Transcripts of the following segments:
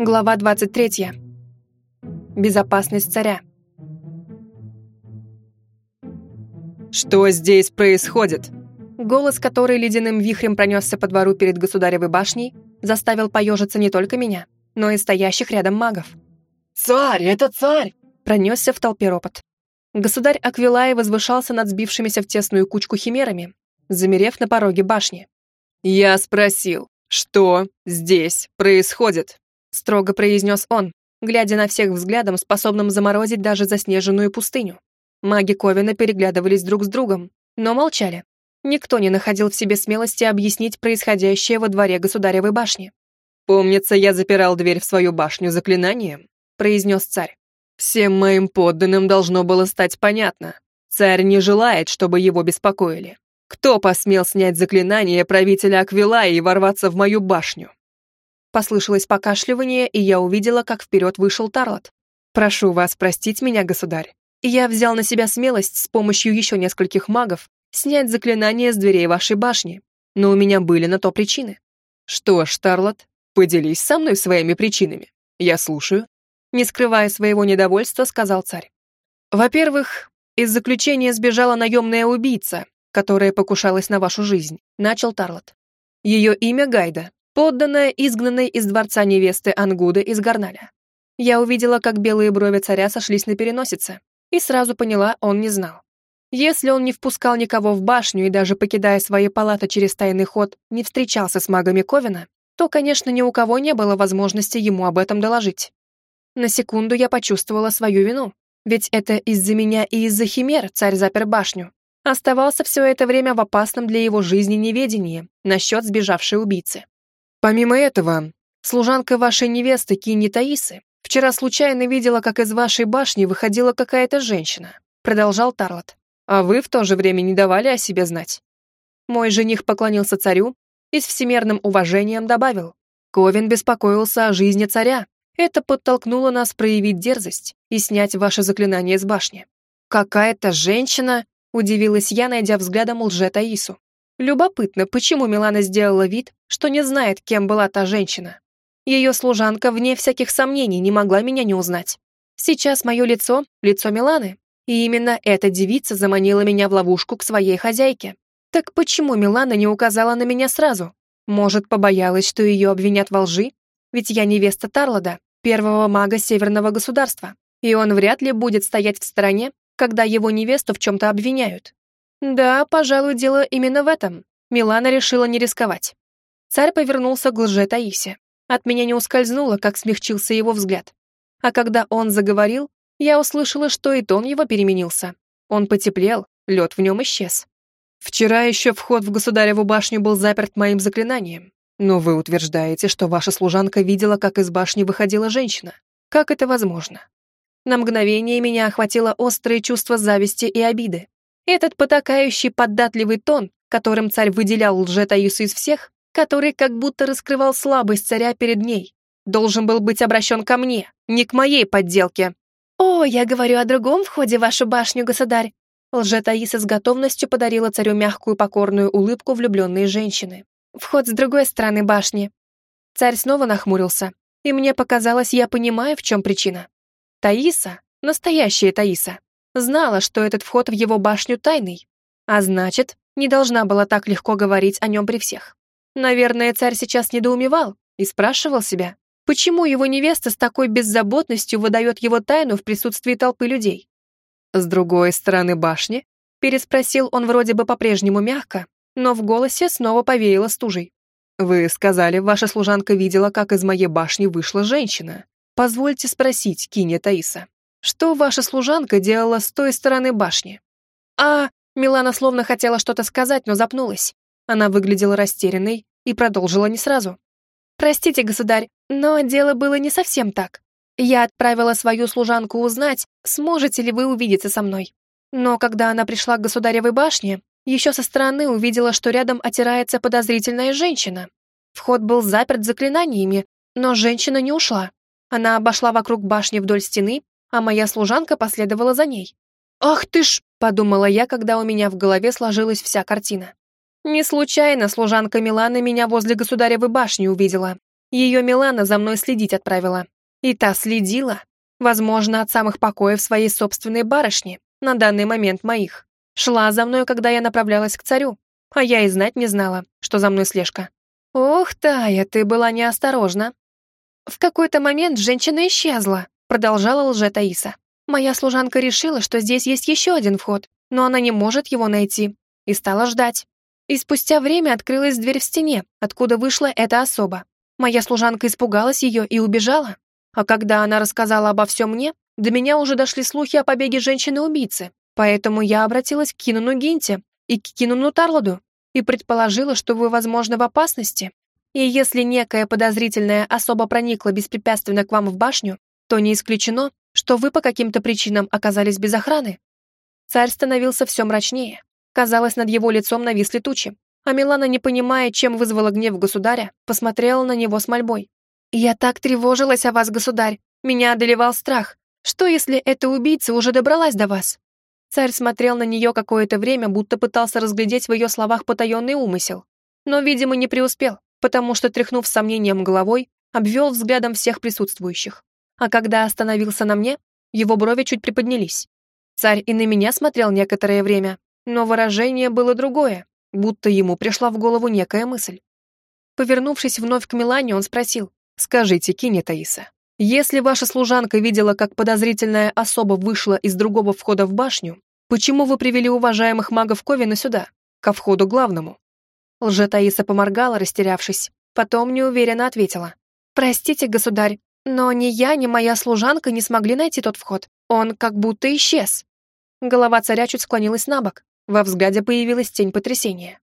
Глава 23. Безопасность царя. «Что здесь происходит?» Голос, который ледяным вихрем пронесся по двору перед государевой башней, заставил поежиться не только меня, но и стоящих рядом магов. «Царь, это царь!» Пронесся в толпе ропот. Государь Аквилай возвышался над сбившимися в тесную кучку химерами, замерев на пороге башни. «Я спросил, что здесь происходит?» Строго произнес он, глядя на всех взглядом, способным заморозить даже заснеженную пустыню. Маги Ковина переглядывались друг с другом, но молчали. Никто не находил в себе смелости объяснить происходящее во дворе государевой башни. «Помнится, я запирал дверь в свою башню заклинанием», — произнес царь. «Всем моим подданным должно было стать понятно. Царь не желает, чтобы его беспокоили. Кто посмел снять заклинание правителя Аквилая и ворваться в мою башню?» Послышалось покашливание, и я увидела, как вперед вышел Тарлот. «Прошу вас простить меня, государь. Я взял на себя смелость с помощью еще нескольких магов снять заклинание с дверей вашей башни, но у меня были на то причины». «Что ж, Тарлот, поделись со мной своими причинами. Я слушаю». Не скрывая своего недовольства, сказал царь. «Во-первых, из заключения сбежала наемная убийца, которая покушалась на вашу жизнь», — начал Тарлот. Ее имя Гайда, подданная изгнанной из дворца невесты Ангуды из Гарналя. Я увидела, как белые брови царя сошлись на переносице, и сразу поняла, он не знал. Если он не впускал никого в башню и даже покидая свои палаты через тайный ход, не встречался с магами Ковина, то, конечно, ни у кого не было возможности ему об этом доложить. На секунду я почувствовала свою вину, ведь это из-за меня и из-за химер царь запер башню. Оставался все это время в опасном для его жизни неведении насчет сбежавшей убийцы. Помимо этого, служанка вашей невесты Кини Таисы вчера случайно видела, как из вашей башни выходила какая-то женщина, продолжал Тарлот. А вы в то же время не давали о себе знать. Мой жених поклонился царю и с всемерным уважением добавил. Ковин беспокоился о жизни царя. Это подтолкнуло нас проявить дерзость и снять ваше заклинание с башни. «Какая-то женщина?» — удивилась я, найдя взглядом лже Таису. Любопытно, почему Милана сделала вид, что не знает, кем была та женщина. Ее служанка, вне всяких сомнений, не могла меня не узнать. Сейчас мое лицо — лицо Миланы, и именно эта девица заманила меня в ловушку к своей хозяйке. Так почему Милана не указала на меня сразу? Может, побоялась, что ее обвинят во лжи? Ведь я невеста Тарлода, первого мага Северного государства, и он вряд ли будет стоять в стороне, когда его невесту в чем-то обвиняют. Да, пожалуй, дело именно в этом. Милана решила не рисковать. Царь повернулся к лже Таисе. От меня не ускользнуло, как смягчился его взгляд. А когда он заговорил, я услышала, что и тон его переменился. Он потеплел, лед в нем исчез. Вчера еще вход в государеву башню был заперт моим заклинанием. Но вы утверждаете, что ваша служанка видела, как из башни выходила женщина. Как это возможно? На мгновение меня охватило острое чувство зависти и обиды. Этот потакающий поддатливый тон, которым царь выделял лже-Таису из всех, который как будто раскрывал слабость царя перед ней, должен был быть обращен ко мне, не к моей подделке. «О, я говорю о другом входе в вашу башню, государь!» Лже-Таиса с готовностью подарила царю мягкую покорную улыбку влюбленной женщины. «Вход с другой стороны башни». Царь снова нахмурился, и мне показалось, я понимаю, в чем причина. Таиса, настоящая Таиса, знала, что этот вход в его башню тайный, а значит, не должна была так легко говорить о нем при всех. Наверное, царь сейчас недоумевал и спрашивал себя, Почему его невеста с такой беззаботностью выдает его тайну в присутствии толпы людей? С другой стороны башни, переспросил он вроде бы по-прежнему мягко, но в голосе снова повеяло стужей. «Вы сказали, ваша служанка видела, как из моей башни вышла женщина. Позвольте спросить, Киня Таиса, что ваша служанка делала с той стороны башни?» «А...» Милана словно хотела что-то сказать, но запнулась. Она выглядела растерянной и продолжила не сразу. «Простите, государь, но дело было не совсем так. Я отправила свою служанку узнать, сможете ли вы увидеться со мной. Но когда она пришла к государевой башне, еще со стороны увидела, что рядом отирается подозрительная женщина. Вход был заперт заклинаниями, но женщина не ушла. Она обошла вокруг башни вдоль стены, а моя служанка последовала за ней. «Ах ты ж!» — подумала я, когда у меня в голове сложилась вся картина. Не случайно служанка Миланы меня возле государевой башни увидела. Ее Милана за мной следить отправила. И та следила, возможно, от самых покоев своей собственной барышни, на данный момент моих. Шла за мной, когда я направлялась к царю, а я и знать не знала, что за мной слежка. Ох, Тая, ты была неосторожна. В какой-то момент женщина исчезла, продолжала лже Таиса. Моя служанка решила, что здесь есть еще один вход, но она не может его найти, и стала ждать. И спустя время открылась дверь в стене, откуда вышла эта особа. Моя служанка испугалась ее и убежала. А когда она рассказала обо всем мне, до меня уже дошли слухи о побеге женщины-убийцы, поэтому я обратилась к Кинуну Гинте и к Кинуну Тарладу и предположила, что вы, возможно, в опасности. И если некая подозрительная особа проникла беспрепятственно к вам в башню, то не исключено, что вы по каким-то причинам оказались без охраны. Царь становился все мрачнее. Казалось, над его лицом нависли тучи, а Милана, не понимая, чем вызвала гнев государя, посмотрела на него с мольбой. «Я так тревожилась о вас, государь. Меня одолевал страх. Что, если эта убийца уже добралась до вас?» Царь смотрел на нее какое-то время, будто пытался разглядеть в ее словах потаенный умысел. Но, видимо, не преуспел, потому что, тряхнув сомнением головой, обвел взглядом всех присутствующих. А когда остановился на мне, его брови чуть приподнялись. Царь и на меня смотрел некоторое время, но выражение было другое, будто ему пришла в голову некая мысль. Повернувшись вновь к Милане, он спросил, «Скажите, Кине Таиса, если ваша служанка видела, как подозрительная особа вышла из другого входа в башню, почему вы привели уважаемых магов Ковина сюда, ко входу главному?» Лже-Таиса поморгала, растерявшись, потом неуверенно ответила, «Простите, государь, но ни я, ни моя служанка не смогли найти тот вход. Он как будто исчез». Голова царя чуть склонилась на бок. Во взгляде появилась тень потрясения.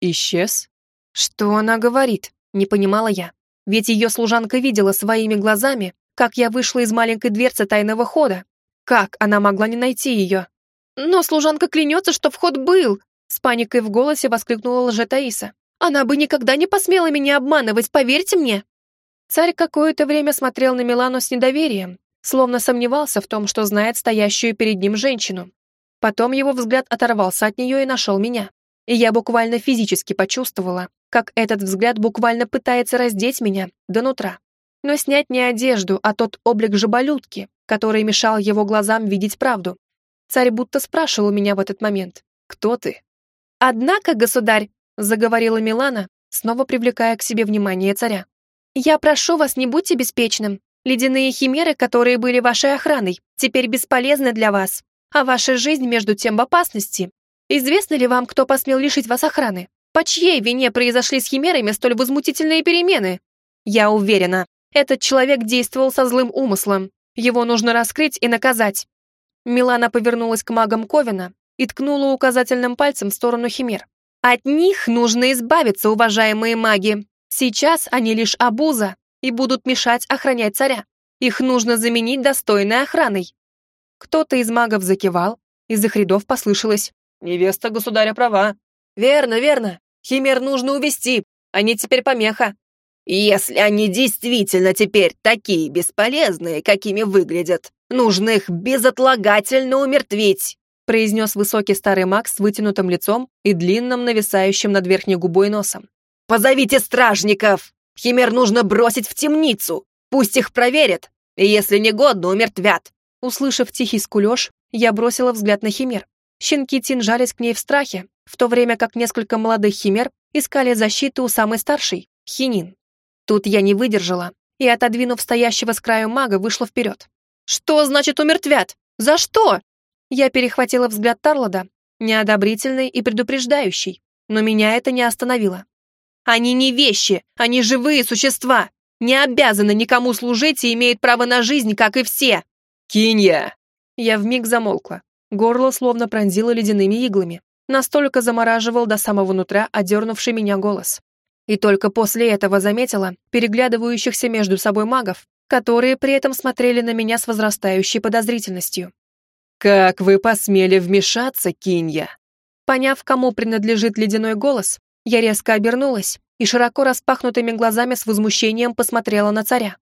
«Исчез?» «Что она говорит?» — не понимала я. Ведь ее служанка видела своими глазами, как я вышла из маленькой дверцы тайного хода. Как она могла не найти ее? «Но служанка клянется, что вход был!» С паникой в голосе воскликнула лже-Таиса. «Она бы никогда не посмела меня обманывать, поверьте мне!» Царь какое-то время смотрел на Милану с недоверием, словно сомневался в том, что знает стоящую перед ним женщину. Потом его взгляд оторвался от нее и нашел меня. И я буквально физически почувствовала, как этот взгляд буквально пытается раздеть меня до нутра. Но снять не одежду, а тот облик жаболютки, который мешал его глазам видеть правду. Царь будто спрашивал меня в этот момент, «Кто ты?» «Однако, государь», — заговорила Милана, снова привлекая к себе внимание царя, «я прошу вас, не будьте беспечным. Ледяные химеры, которые были вашей охраной, теперь бесполезны для вас а ваша жизнь между тем в опасности. Известно ли вам, кто посмел лишить вас охраны? По чьей вине произошли с химерами столь возмутительные перемены? Я уверена, этот человек действовал со злым умыслом. Его нужно раскрыть и наказать. Милана повернулась к магам Ковина и ткнула указательным пальцем в сторону химер. От них нужно избавиться, уважаемые маги. Сейчас они лишь обуза и будут мешать охранять царя. Их нужно заменить достойной охраной. Кто-то из магов закивал, из их рядов послышалось «Невеста государя права». «Верно, верно. Химер нужно увести. Они теперь помеха». «Если они действительно теперь такие бесполезные, какими выглядят, нужно их безотлагательно умертвить», произнес высокий старый маг с вытянутым лицом и длинным нависающим над верхней губой носом. «Позовите стражников! Химер нужно бросить в темницу! Пусть их проверят, и если негодно, умертвят! Услышав тихий скулеж, я бросила взгляд на химер. Щенки Тин жались к ней в страхе, в то время как несколько молодых химер искали защиту у самой старшей, Хинин. Тут я не выдержала и, отодвинув стоящего с краю мага, вышла вперед. «Что значит умертвят? За что?» Я перехватила взгляд Тарлода, неодобрительный и предупреждающий, но меня это не остановило. «Они не вещи, они живые существа, не обязаны никому служить и имеют право на жизнь, как и все!» «Кинья!» Я вмиг замолкла. Горло словно пронзило ледяными иглами. Настолько замораживал до самого нутра одернувший меня голос. И только после этого заметила переглядывающихся между собой магов, которые при этом смотрели на меня с возрастающей подозрительностью. «Как вы посмели вмешаться, Кинья?» Поняв, кому принадлежит ледяной голос, я резко обернулась и широко распахнутыми глазами с возмущением посмотрела на царя.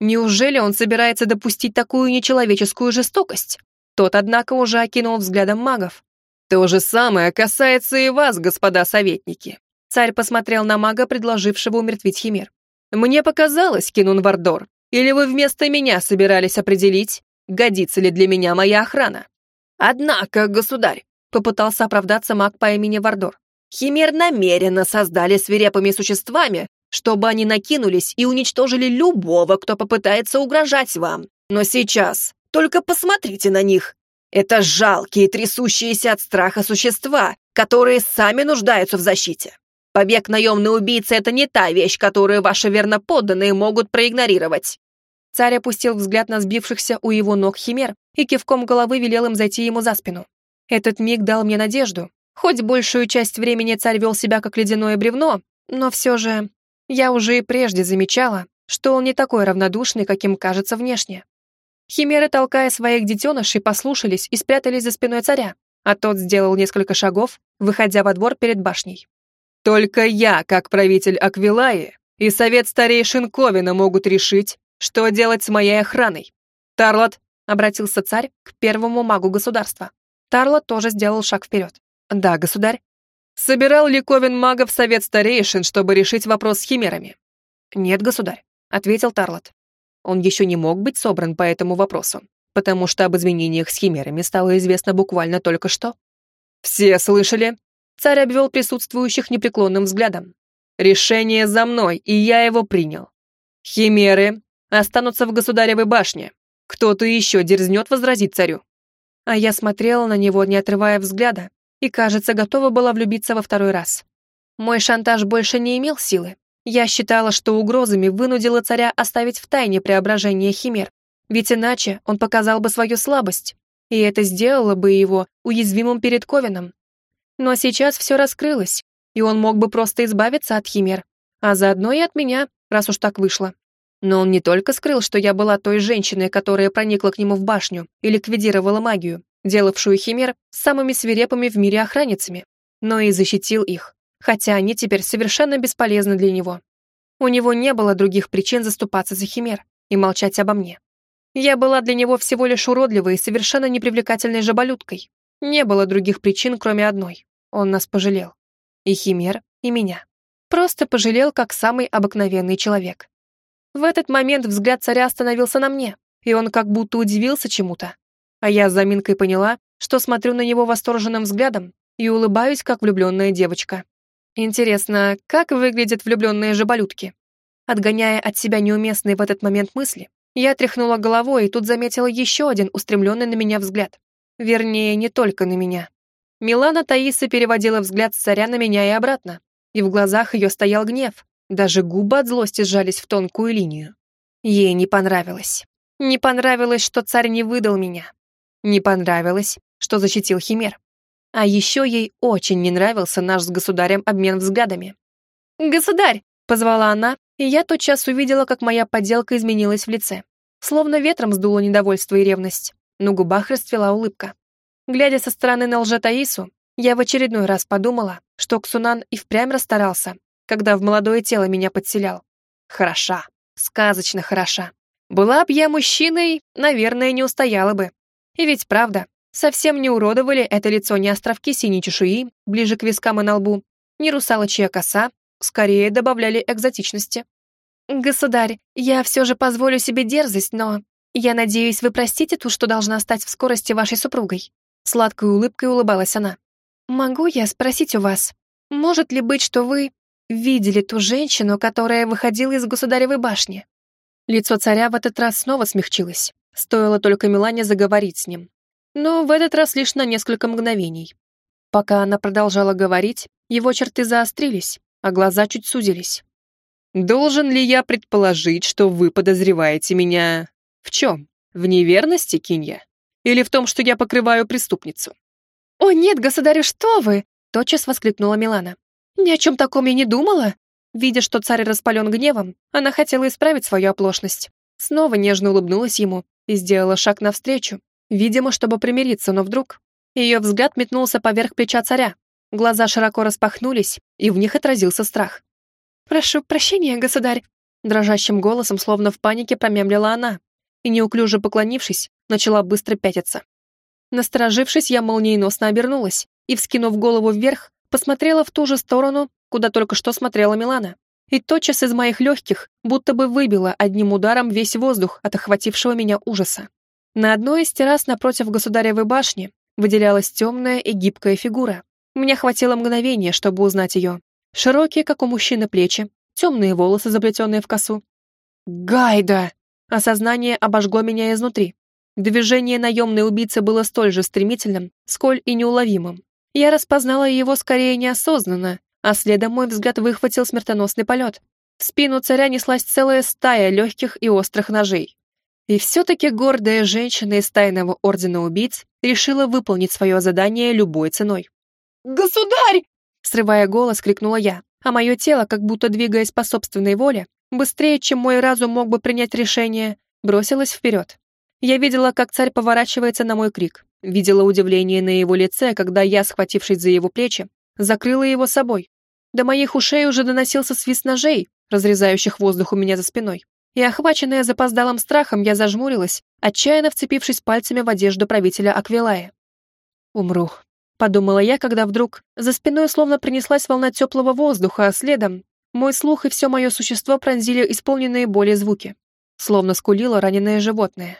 Неужели он собирается допустить такую нечеловеческую жестокость? Тот, однако, уже окинул взглядом магов. То же самое касается и вас, господа советники. Царь посмотрел на мага, предложившего умертвить химер. Мне показалось, Кинун Вардор, или вы вместо меня собирались определить, годится ли для меня моя охрана? Однако, государь, попытался оправдаться маг по имени Вардор, Химер намеренно создали свирепыми существами, чтобы они накинулись и уничтожили любого, кто попытается угрожать вам. Но сейчас только посмотрите на них. Это жалкие, трясущиеся от страха существа, которые сами нуждаются в защите. Побег наемной убийцы — это не та вещь, которую ваши верноподданные могут проигнорировать». Царь опустил взгляд на сбившихся у его ног химер и кивком головы велел им зайти ему за спину. Этот миг дал мне надежду. Хоть большую часть времени царь вел себя как ледяное бревно, но все же я уже и прежде замечала, что он не такой равнодушный, каким кажется внешне. Химеры, толкая своих детенышей, послушались и спрятались за спиной царя, а тот сделал несколько шагов, выходя во двор перед башней. Только я, как правитель Аквилаи, и совет старейшин Ковина могут решить, что делать с моей охраной. Тарлот, обратился царь к первому магу государства. Тарлот тоже сделал шаг вперед. Да, государь. Собирал ли Ковен магов совет старейшин, чтобы решить вопрос с химерами? Нет, государь, ответил Тарлот. Он еще не мог быть собран по этому вопросу, потому что об изменениях с химерами стало известно буквально только что. Все слышали? Царь обвел присутствующих непреклонным взглядом. «Решение за мной, и я его принял. Химеры останутся в государевой башне. Кто-то еще дерзнет возразить царю». А я смотрела на него, не отрывая взгляда, и, кажется, готова была влюбиться во второй раз. Мой шантаж больше не имел силы. Я считала, что угрозами вынудила царя оставить в тайне преображение химер, ведь иначе он показал бы свою слабость, и это сделало бы его уязвимым перед Ковином, но сейчас все раскрылось, и он мог бы просто избавиться от химер, а заодно и от меня, раз уж так вышло. Но он не только скрыл, что я была той женщиной, которая проникла к нему в башню и ликвидировала магию, делавшую химер самыми свирепыми в мире охранницами, но и защитил их, хотя они теперь совершенно бесполезны для него. У него не было других причин заступаться за химер и молчать обо мне. Я была для него всего лишь уродливой и совершенно непривлекательной жаболюткой. Не было других причин, кроме одной. Он нас пожалел. И Химер, и меня. Просто пожалел, как самый обыкновенный человек. В этот момент взгляд царя остановился на мне, и он как будто удивился чему-то. А я с заминкой поняла, что смотрю на него восторженным взглядом и улыбаюсь, как влюбленная девочка. Интересно, как выглядят влюбленные жаболютки? Отгоняя от себя неуместные в этот момент мысли, я тряхнула головой и тут заметила еще один устремленный на меня взгляд. Вернее, не только на меня. Милана Таиса переводила взгляд с царя на меня и обратно, и в глазах ее стоял гнев, даже губы от злости сжались в тонкую линию. Ей не понравилось. Не понравилось, что царь не выдал меня. Не понравилось, что защитил Химер. А еще ей очень не нравился наш с государем обмен взглядами. «Государь!» — позвала она, и я тотчас увидела, как моя подделка изменилась в лице. Словно ветром сдуло недовольство и ревность. На губах расцвела улыбка. Глядя со стороны на лжетаису, я в очередной раз подумала, что Ксунан и впрямь расстарался, когда в молодое тело меня подселял. Хороша, сказочно хороша. Была б я мужчиной, наверное, не устояла бы. И ведь правда, совсем не уродовали это лицо ни островки синей чешуи, ближе к вискам и на лбу, ни русалочья коса, скорее добавляли экзотичности. «Государь, я все же позволю себе дерзость, но я надеюсь, вы простите ту, что должна стать в скорости вашей супругой. Сладкой улыбкой улыбалась она. «Могу я спросить у вас, может ли быть, что вы видели ту женщину, которая выходила из государевой башни?» Лицо царя в этот раз снова смягчилось. Стоило только Милане заговорить с ним. Но в этот раз лишь на несколько мгновений. Пока она продолжала говорить, его черты заострились, а глаза чуть сузились. «Должен ли я предположить, что вы подозреваете меня в чем? В неверности, Кинья? Или в том, что я покрываю преступницу?» «О, нет, государь, что вы!» — тотчас воскликнула Милана. «Ни о чем таком я не думала!» Видя, что царь распален гневом, она хотела исправить свою оплошность. Снова нежно улыбнулась ему и сделала шаг навстречу, видимо, чтобы примириться, но вдруг... Ее взгляд метнулся поверх плеча царя. Глаза широко распахнулись, и в них отразился страх. «Прошу прощения, государь!» Дрожащим голосом, словно в панике, промямлила она, и, неуклюже поклонившись, начала быстро пятиться. Насторожившись, я молниеносно обернулась и, вскинув голову вверх, посмотрела в ту же сторону, куда только что смотрела Милана. И тотчас из моих легких будто бы выбило одним ударом весь воздух от охватившего меня ужаса. На одной из террас напротив государевой башни выделялась темная и гибкая фигура. Мне хватило мгновения, чтобы узнать ее. Широкие, как у мужчины, плечи, темные волосы, заплетенные в косу. «Гайда!» Осознание обожгло меня изнутри. Движение наемной убийцы было столь же стремительным, сколь и неуловимым. Я распознала его скорее неосознанно, а следом мой взгляд выхватил смертоносный полет. В спину царя неслась целая стая легких и острых ножей. И все-таки гордая женщина из тайного ордена убийц решила выполнить свое задание любой ценой. «Государь!» Срывая голос, крикнула я, а мое тело, как будто двигаясь по собственной воле, быстрее, чем мой разум мог бы принять решение, бросилось вперед. Я видела, как царь поворачивается на мой крик, видела удивление на его лице, когда я, схватившись за его плечи, закрыла его собой. До моих ушей уже доносился свист ножей, разрезающих воздух у меня за спиной. И охваченная запоздалым страхом, я зажмурилась, отчаянно вцепившись пальцами в одежду правителя Аквилая. «Умру», — подумала я, когда вдруг за спиной словно принеслась волна теплого воздуха, а следом мой слух и все мое существо пронзили исполненные боли звуки. Словно скулило раненое животное.